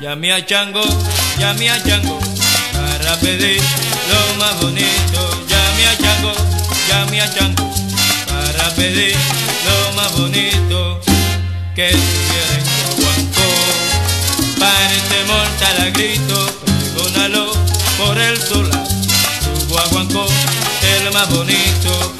Llame a Chango, llame a Chango, para pedir lo más bonito. Llame a Chango, llame a Chango, para pedir lo más bonito. Que estuviera en Guaguancó, parece mortal a grito, pregónalo por el solar. Tu Tu Guaguancó, el más bonito.